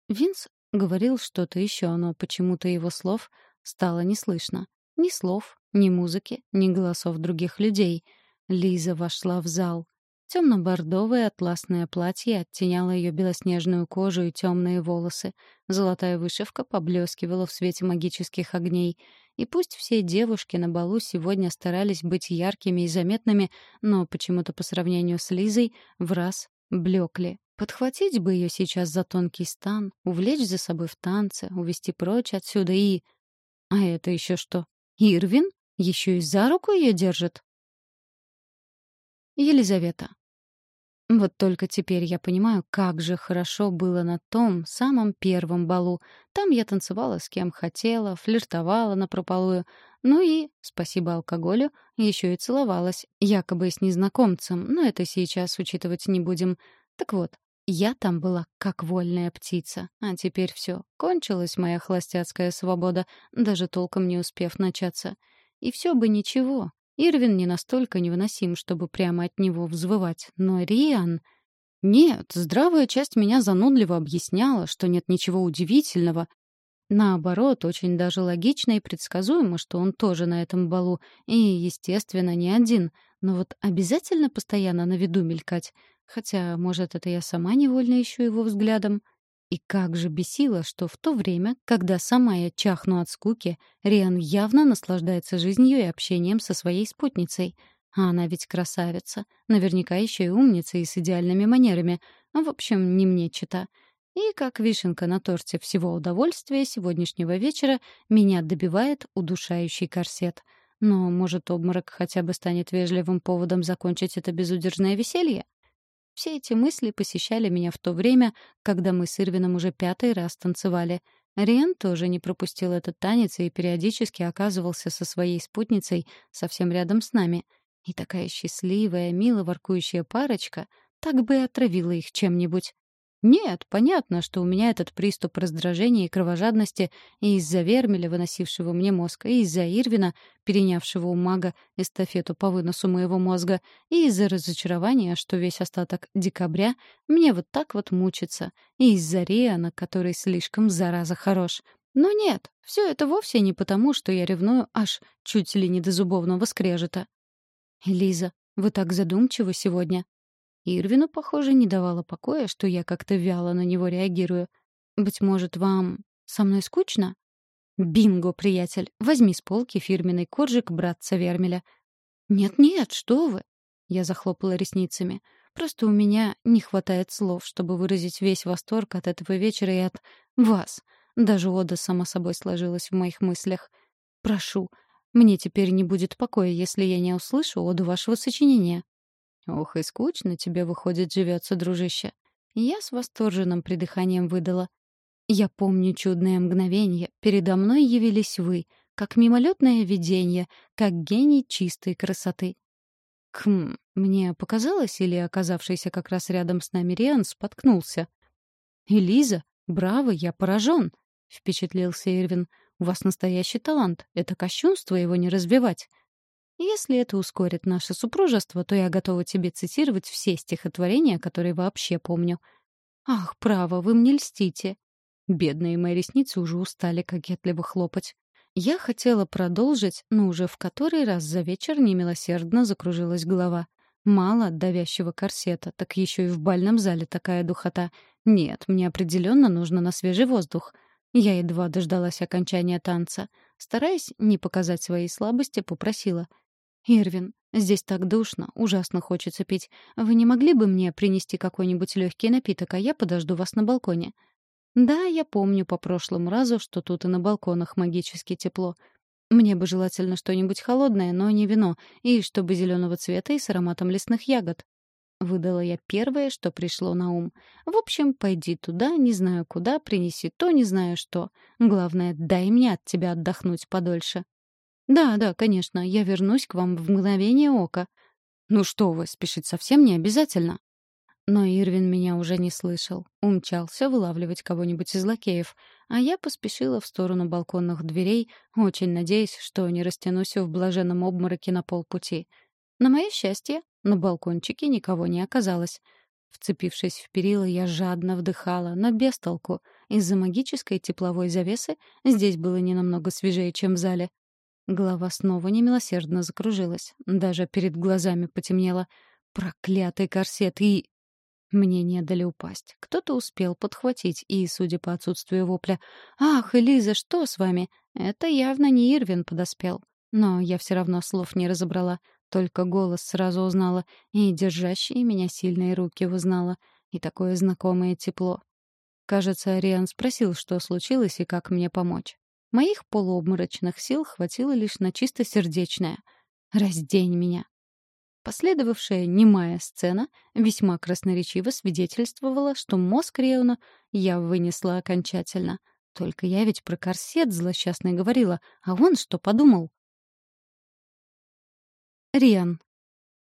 Винс говорил что-то еще, но почему-то его слов стало не слышно. Ни слов, ни музыки, ни голосов других людей. Лиза вошла в зал. Темно-бордовое атласное платье оттеняло ее белоснежную кожу и темные волосы. Золотая вышивка поблескивала в свете магических огней. И пусть все девушки на балу сегодня старались быть яркими и заметными, но почему-то по сравнению с Лизой в раз блекли. Подхватить бы ее сейчас за тонкий стан, увлечь за собой в танце, увести прочь отсюда и... А это еще что? Ирвин? Еще и за руку ее держит? Елизавета. Вот только теперь я понимаю, как же хорошо было на том самом первом балу. Там я танцевала с кем хотела, флиртовала напропалую. Ну и, спасибо алкоголю, еще и целовалась, якобы с незнакомцем, но это сейчас учитывать не будем. Так вот, я там была как вольная птица. А теперь все, кончилась моя холостяцкая свобода, даже толком не успев начаться. И все бы ничего, Ирвин не настолько невыносим, чтобы прямо от него взвывать, но Риан... Нет, здравая часть меня занудливо объясняла, что нет ничего удивительного. Наоборот, очень даже логично и предсказуемо, что он тоже на этом балу, и, естественно, не один. но вот обязательно постоянно на виду мелькать. Хотя, может, это я сама невольно ищу его взглядом. И как же бесило, что в то время, когда сама я чахну от скуки, Риан явно наслаждается жизнью и общением со своей спутницей. А она ведь красавица, наверняка еще и умница и с идеальными манерами. В общем, не мне чита. И как вишенка на торте всего удовольствия сегодняшнего вечера меня добивает удушающий корсет. Но, может, обморок хотя бы станет вежливым поводом закончить это безудержное веселье? Все эти мысли посещали меня в то время, когда мы с Ирвином уже пятый раз танцевали. Риен тоже не пропустил этот танец и периодически оказывался со своей спутницей совсем рядом с нами. И такая счастливая, мило воркующая парочка так бы и отравила их чем-нибудь. Нет, понятно, что у меня этот приступ раздражения и кровожадности и из-за Вермеля, выносившего мне мозг, и из-за Ирвина, перенявшего у мага эстафету по выносу моего мозга, и из-за разочарования, что весь остаток декабря мне вот так вот мучится, и из-за Риана, который слишком зараза хорош. Но нет, все это вовсе не потому, что я ревную аж чуть ли не до зубовного скрежета. «Лиза, вы так задумчивы сегодня», Ирвину, похоже, не давало покоя, что я как-то вяло на него реагирую. «Быть может, вам со мной скучно?» «Бинго, приятель! Возьми с полки фирменный коржик братца Вермеля». «Нет-нет, что вы!» Я захлопала ресницами. «Просто у меня не хватает слов, чтобы выразить весь восторг от этого вечера и от вас. Даже ода сама собой сложилась в моих мыслях. Прошу, мне теперь не будет покоя, если я не услышу оду вашего сочинения». «Ох, и скучно тебе, выходит, живется, дружище». Я с восторженным придыханием выдала. «Я помню чудное мгновение. Передо мной явились вы, как мимолетное видение, как гений чистой красоты». Кхм, мне показалось, или оказавшийся как раз рядом с нами Риан споткнулся. «Элиза, браво, я поражен!» — впечатлился Ирвин. «У вас настоящий талант. Это кощунство его не развивать. Если это ускорит наше супружество, то я готова тебе цитировать все стихотворения, которые вообще помню. Ах, право, вы мне льстите. Бедные мои ресницы уже устали кокетливо хлопать. Я хотела продолжить, но уже в который раз за вечер немилосердно закружилась голова. Мало давящего корсета, так еще и в бальном зале такая духота. Нет, мне определенно нужно на свежий воздух. Я едва дождалась окончания танца. Стараясь не показать своей слабости, попросила. «Ирвин, здесь так душно, ужасно хочется пить. Вы не могли бы мне принести какой-нибудь легкий напиток, а я подожду вас на балконе?» «Да, я помню по прошлому разу, что тут и на балконах магически тепло. Мне бы желательно что-нибудь холодное, но не вино, и чтобы зеленого цвета и с ароматом лесных ягод». Выдала я первое, что пришло на ум. В общем, пойди туда, не знаю куда, принеси то, не знаю что. Главное, дай мне от тебя отдохнуть подольше. «Да, да, конечно, я вернусь к вам в мгновение ока». «Ну что вы, спешить совсем не обязательно». Но Ирвин меня уже не слышал. Умчался вылавливать кого-нибудь из лакеев, а я поспешила в сторону балконных дверей, очень надеясь, что не растянусь в блаженном обмороке на полпути. На мое счастье, на балкончике никого не оказалось. Вцепившись в перила, я жадно вдыхала, но без толку. Из-за магической тепловой завесы здесь было не намного свежее, чем в зале. Голова снова немилосердно закружилась. Даже перед глазами потемнело. Проклятый корсет и... Мне не дали упасть. Кто-то успел подхватить, и, судя по отсутствию вопля, «Ах, Элиза, что с вами?» Это явно не Ирвин подоспел. Но я все равно слов не разобрала, только голос сразу узнала, и держащие меня сильные руки узнала, и такое знакомое тепло. Кажется, Ариан спросил, что случилось и как мне помочь. Моих полуобморочных сил хватило лишь на чисто сердечное. «Раздень меня!» Последовавшая немая сцена весьма красноречиво свидетельствовала, что мозг Реуна я вынесла окончательно. Только я ведь про корсет злосчастный говорила, а он что подумал? Риан.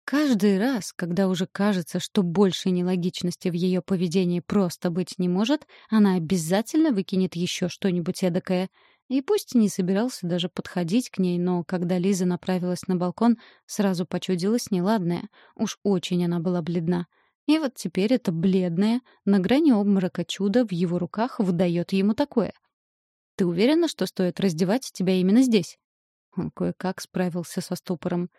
Каждый раз, когда уже кажется, что больше нелогичности в ее поведении просто быть не может, она обязательно выкинет еще что-нибудь эдакое — и пусть не собирался даже подходить к ней, но когда Лиза направилась на балкон, сразу почудилась неладное. Уж очень она была бледна. И вот теперь это бледное, на грани обморока чудо в его руках выдает ему такое. «Ты уверена, что стоит раздевать тебя именно здесь?» Он кое-как справился со ступором.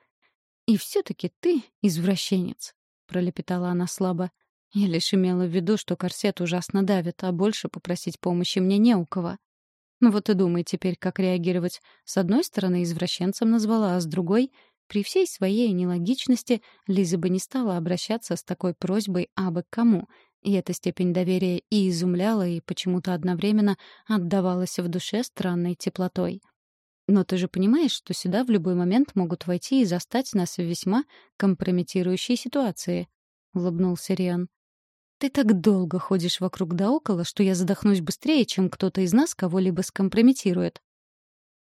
«И все-таки ты извращенец», — пролепетала она слабо. Я лишь имела в виду, что корсет ужасно давит, а больше попросить помощи мне не у кого. Ну вот и думай теперь, как реагировать. С одной стороны, извращенцем назвала, а с другой — при всей своей нелогичности Лиза бы не стала обращаться с такой просьбой абы к кому, и эта степень доверия и изумляла, и почему-то одновременно отдавалась в душе странной теплотой. Но ты же понимаешь, что сюда в любой момент могут войти и застать нас в весьма компрометирующей ситуации, — улыбнулся Риан. Ты так долго ходишь вокруг да около, что я задохнусь быстрее, чем кто-то из нас кого-либо скомпрометирует.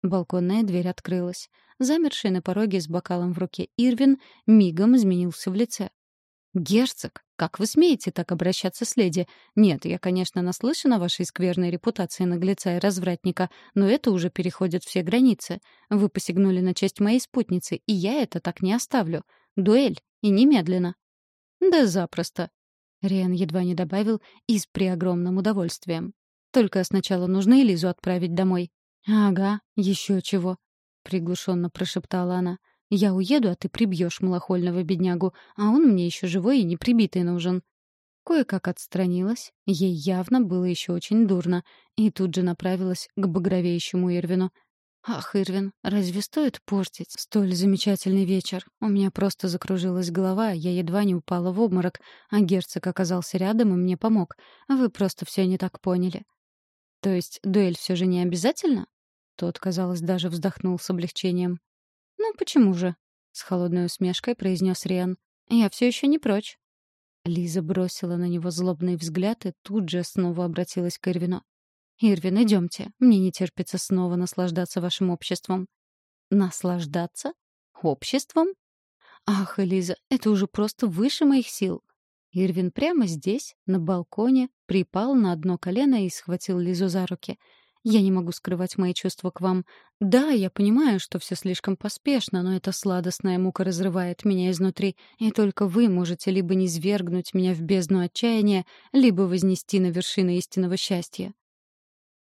Балконная дверь открылась. Замерший на пороге с бокалом в руке Ирвин мигом изменился в лице. «Герцог, как вы смеете так обращаться с леди? Нет, я, конечно, наслышан о вашей скверной репутации наглеца и развратника, но это уже переходит все границы. Вы посягнули на честь моей спутницы, и я это так не оставлю. Дуэль, и немедленно». «Да запросто», Риан едва не добавил и с преогромным удовольствием. «Только сначала нужно Элизу отправить домой». «Ага, еще чего», — приглушенно прошептала она. «Я уеду, а ты прибьешь малохольного беднягу, а он мне еще живой и не прибитый нужен». Кое-как отстранилась, ей явно было еще очень дурно, и тут же направилась к багровеющему Ирвину — Ах, Ирвин, разве стоит портить столь замечательный вечер? У меня просто закружилась голова, я едва не упала в обморок, а герцог оказался рядом и мне помог. Вы просто все не так поняли. То есть дуэль все же не обязательно? Тот, казалось, даже вздохнул с облегчением. Ну почему же? С холодной усмешкой произнес Риан. Я все еще не прочь. Лиза бросила на него злобный взгляд и тут же снова обратилась к Ирвину. «Ирвин, идемте. Мне не терпится снова наслаждаться вашим обществом». «Наслаждаться? Обществом?» «Ах, Элиза, это уже просто выше моих сил». Ирвин прямо здесь, на балконе, припал на одно колено и схватил Лизу за руки. «Я не могу скрывать мои чувства к вам. Да, я понимаю, что все слишком поспешно, но эта сладостная мука разрывает меня изнутри, и только вы можете либо низвергнуть меня в бездну отчаяния, либо вознести на вершины истинного счастья.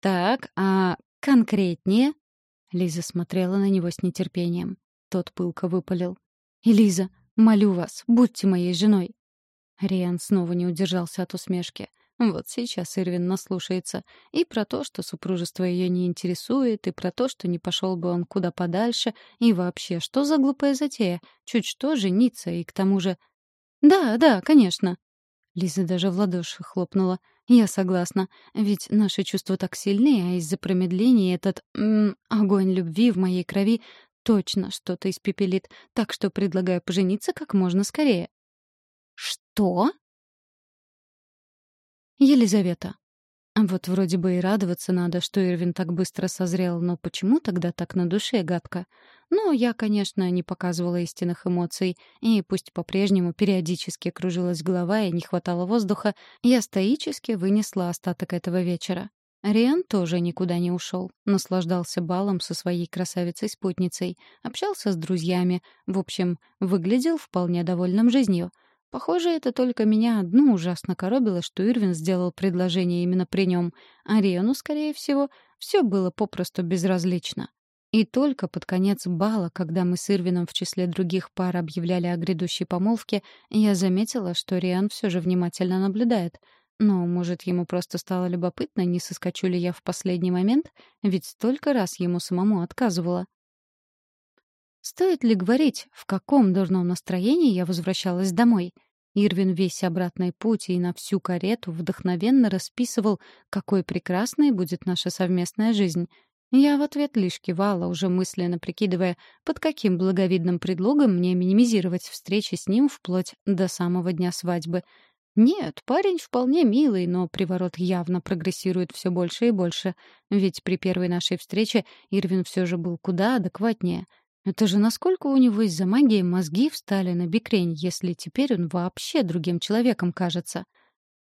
«Так, а конкретнее?» Лиза смотрела на него с нетерпением. Тот пылко выпалил. «Элиза, молю вас, будьте моей женой!» Риан снова не удержался от усмешки. Вот сейчас Ирвин наслушается и про то, что супружество ее не интересует, и про то, что не пошел бы он куда подальше, и вообще, что за глупая затея? Чуть что жениться, и к тому же... «Да, да, конечно!» Лиза даже в ладоши хлопнула. Я согласна, ведь наши чувства так сильны, а из-за промедления этот м огонь любви в моей крови точно что-то испепелит, так что предлагаю пожениться как можно скорее. Что? Елизавета. Вот вроде бы и радоваться надо, что Ирвин так быстро созрел, но почему тогда так на душе гадко? Но я, конечно, не показывала истинных эмоций, и пусть по-прежнему периодически кружилась голова и не хватало воздуха, я стоически вынесла остаток этого вечера. Риан тоже никуда не ушел, наслаждался балом со своей красавицей-спутницей, общался с друзьями, в общем, выглядел вполне довольным жизнью — Похоже, это только меня одну ужасно коробило, что Ирвин сделал предложение именно при нем, а Риону, скорее всего, все было попросту безразлично. И только под конец бала, когда мы с Ирвином в числе других пар объявляли о грядущей помолвке, я заметила, что Риан все же внимательно наблюдает. Но, может, ему просто стало любопытно, не соскочу ли я в последний момент, ведь столько раз ему самому отказывала. Стоит ли говорить, в каком дурном настроении я возвращалась домой? Ирвин весь обратный путь и на всю карету вдохновенно расписывал, какой прекрасной будет наша совместная жизнь. Я в ответ лишь кивала, уже мысленно прикидывая, под каким благовидным предлогом мне минимизировать встречи с ним вплоть до самого дня свадьбы. Нет, парень вполне милый, но приворот явно прогрессирует все больше и больше. Ведь при первой нашей встрече Ирвин все же был куда адекватнее — это же насколько у него из-за магии мозги встали на бикрень, если теперь он вообще другим человеком кажется.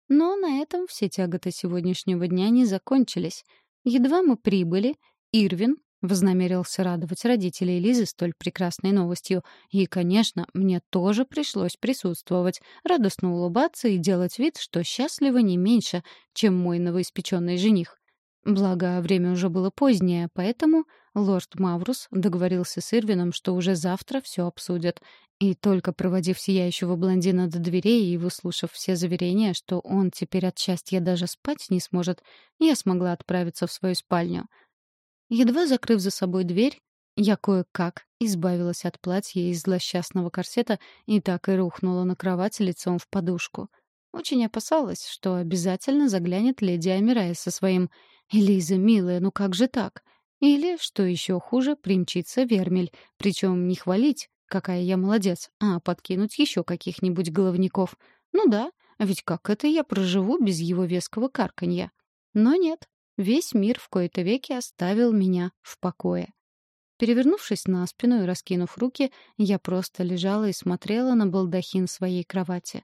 Но на этом все тяготы сегодняшнего дня не закончились. Едва мы прибыли, Ирвин вознамерился радовать родителей Лизы столь прекрасной новостью. И, конечно, мне тоже пришлось присутствовать, радостно улыбаться и делать вид, что счастлива не меньше, чем мой новоиспеченный жених. Благо, время уже было позднее, поэтому лорд Маврус договорился с Ирвином, что уже завтра все обсудят. И только проводив сияющего блондина до дверей и выслушав все заверения, что он теперь от счастья даже спать не сможет, я смогла отправиться в свою спальню. Едва закрыв за собой дверь, я кое-как избавилась от платья из злосчастного корсета и так и рухнула на кровать лицом в подушку. Очень опасалась, что обязательно заглянет леди Амирая со своим «Элиза, милая, ну как же так?» Или, что еще хуже, примчится Вермель, причем не хвалить, какая я молодец, а подкинуть еще каких-нибудь головников. Ну да, ведь как это я проживу без его веского карканья? Но нет, весь мир в кои-то веки оставил меня в покое. Перевернувшись на спину и раскинув руки, я просто лежала и смотрела на балдахин своей кровати.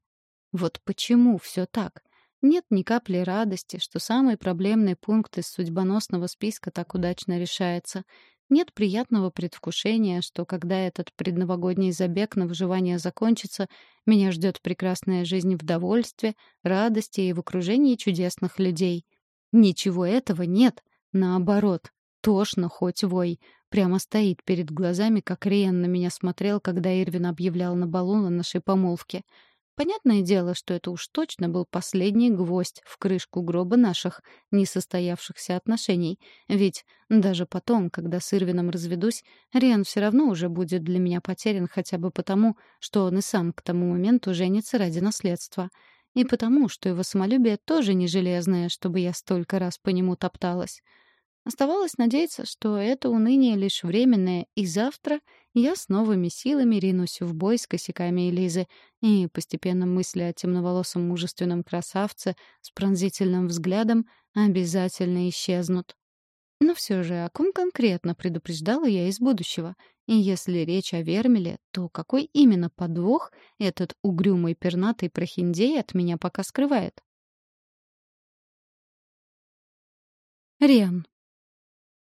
Вот почему все так? Нет ни капли радости, что самый проблемный пункт из судьбоносного списка так удачно решается. Нет приятного предвкушения, что когда этот предновогодний забег на выживание закончится, меня ждет прекрасная жизнь в довольстве, радости и в окружении чудесных людей. Ничего этого нет. Наоборот, тошно хоть вой. Прямо стоит перед глазами, как Риен на меня смотрел, когда Ирвин объявлял на балу на нашей помолвке — Понятное дело, что это уж точно был последний гвоздь в крышку гроба наших несостоявшихся отношений. Ведь даже потом, когда с Ирвином разведусь, Риан все равно уже будет для меня потерян хотя бы потому, что он и сам к тому моменту женится ради наследства. И потому, что его самолюбие тоже не железное, чтобы я столько раз по нему топталась. Оставалось надеяться, что это уныние лишь временное, и завтра я с новыми силами ринусь в бой с косяками Элизы, и постепенно мысли о темноволосом мужественном красавце с пронзительным взглядом обязательно исчезнут. Но все же, о ком конкретно предупреждала я из будущего? И если речь о Вермеле, то какой именно подвох этот угрюмый пернатый прохиндей от меня пока скрывает? Риан.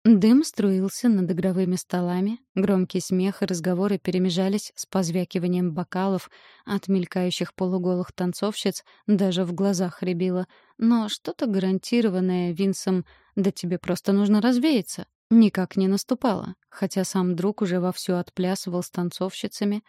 Дым струился над игровыми столами, громкий смех и разговоры перемежались с позвякиванием бокалов от мелькающих полуголых танцовщиц, даже в глазах рябило. Но что-то гарантированное Винсом «да тебе просто нужно развеяться» никак не наступало, хотя сам друг уже вовсю отплясывал с танцовщицами,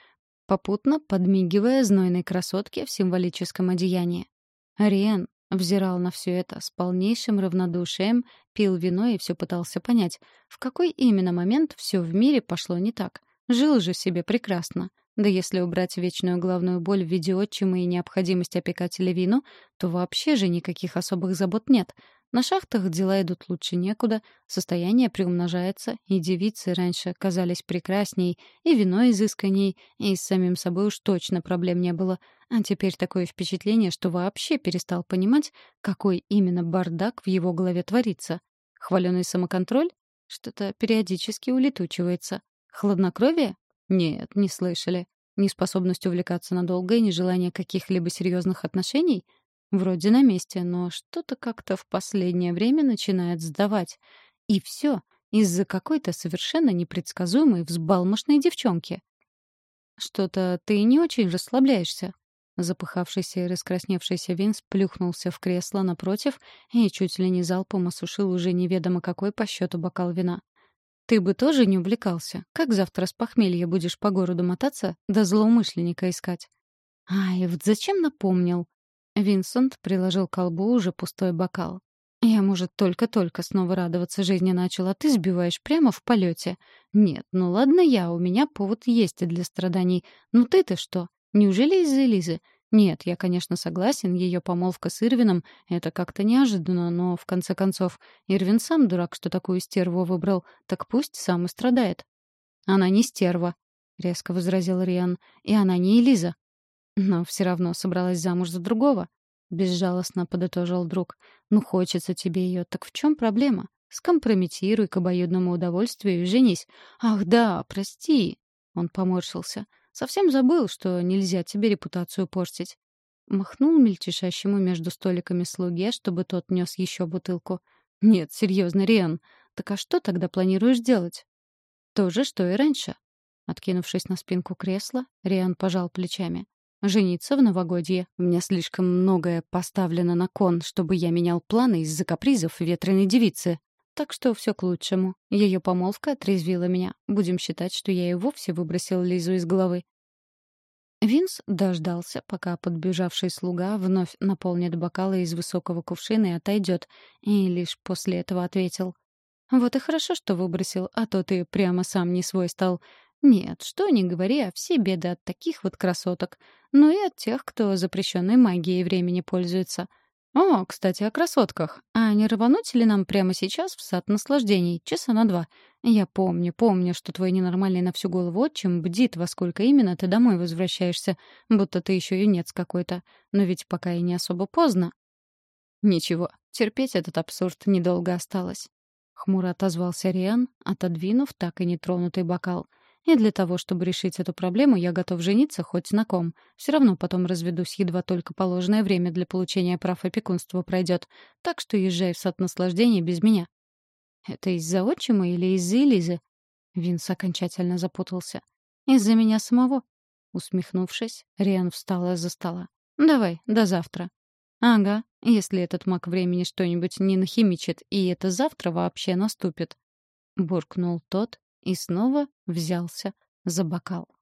попутно подмигивая знойной красотке в символическом одеянии. Ариен, Взирал на все это с полнейшим равнодушием, пил вино и все пытался понять, в какой именно момент все в мире пошло не так. Жил же себе прекрасно. Да если убрать вечную главную боль в виде отчима и необходимость опекать Левину, то вообще же никаких особых забот нет. На шахтах дела идут лучше некуда, состояние приумножается, и девицы раньше казались прекрасней, и вино изысканней, и с самим собой уж точно проблем не было. А теперь такое впечатление, что вообще перестал понимать, какой именно бардак в его голове творится. Хваленый самоконтроль? Что-то периодически улетучивается. Хладнокровие? Нет, не слышали. Неспособность увлекаться надолго и нежелание каких-либо серьезных отношений? Вроде на месте, но что-то как-то в последнее время начинает сдавать. И все из-за какой-то совершенно непредсказуемой взбалмошной девчонки. «Что-то ты не очень расслабляешься». Запыхавшийся и раскрасневшийся Винс плюхнулся в кресло напротив и чуть ли не залпом осушил уже неведомо какой по счету бокал вина. «Ты бы тоже не увлекался. Как завтра с похмелья будешь по городу мотаться, да злоумышленника искать?» «Ай, вот зачем напомнил?» Винсент приложил к колбу уже пустой бокал. «Я, может, только-только снова радоваться жизни начал, а ты сбиваешь прямо в полете. Нет, ну ладно я, у меня повод есть для страданий. Ну ты-то что? Неужели из-за Элизы? Нет, я, конечно, согласен, ее помолвка с Ирвином — это как-то неожиданно, но, в конце концов, Ирвин сам дурак, что такую стерву выбрал, так пусть сам и страдает». «Она не стерва», — резко возразил Риан, — «и она не Элиза. Но все равно собралась замуж за другого. Безжалостно подытожил друг. Ну, хочется тебе ее, так в чем проблема? Скомпрометируй к обоюдному удовольствию и женись. Ах, да, прости. Он поморщился. Совсем забыл, что нельзя тебе репутацию портить. Махнул мельтешащему между столиками слуге, чтобы тот нес еще бутылку. «Нет, серьезно, Риан. Так а что тогда планируешь делать?» «То же, что и раньше». Откинувшись на спинку кресла, Риан пожал плечами. Жениться в новогодье. У меня слишком многое поставлено на кон, чтобы я менял планы из-за капризов ветреной девицы. Так что все к лучшему. Ее помолвка отрезвила меня. Будем считать, что я и вовсе выбросил Лизу из головы. Винс дождался, пока подбежавший слуга вновь наполнит бокалы из высокого кувшина и отойдет, и лишь после этого ответил. «Вот и хорошо, что выбросил, а то ты прямо сам не свой стал. Нет, что ни говори, а все беды от таких вот красоток. Ну и от тех, кто запрещенной магией времени пользуется. О, кстати, о красотках. А не рвануть ли нам прямо сейчас в сад наслаждений? Часа на два. Я помню, помню, что твой ненормальный на всю голову отчим бдит, во сколько именно ты домой возвращаешься, будто ты еще юнец какой-то. Но ведь пока и не особо поздно. Ничего, терпеть этот абсурд недолго осталось. Хмуро отозвался Риан, отодвинув так и нетронутый бокал. И для того, чтобы решить эту проблему, я готов жениться хоть на ком. Все равно потом разведусь, едва только положенное время для получения прав опекунства пройдет. Так что езжай в сад наслаждения без меня. Это из-за отчима или из-за Элизы? Винс окончательно запутался. Из-за меня самого. Усмехнувшись, Риан встала из-за стола. «Давай, до завтра». «Ага, если этот маг времени что-нибудь не нахимичит, и это завтра вообще наступит», — буркнул тот, и снова взялся за бокал.